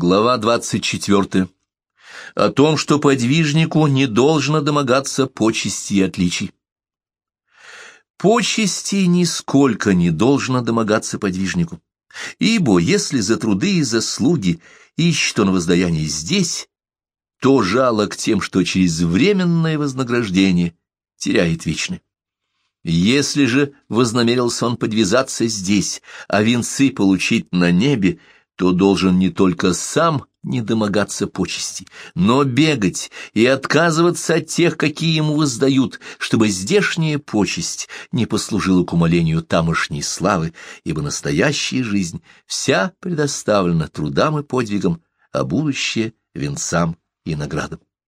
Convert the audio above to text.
Глава 24. О том, что подвижнику не должно домогаться почести и отличий. Почести нисколько не должно домогаться подвижнику, ибо если за труды и заслуги ищет он воздаяние здесь, то жалок тем, что через временное вознаграждение теряет вечное. Если же вознамерился он подвязаться здесь, а венцы получить на небе, то должен не только сам не домогаться почести, но бегать и отказываться от тех, какие ему воздают, чтобы здешняя почесть не послужила к умолению тамошней славы, ибо настоящая жизнь вся предоставлена трудам и подвигам, а будущее — венцам и наградам.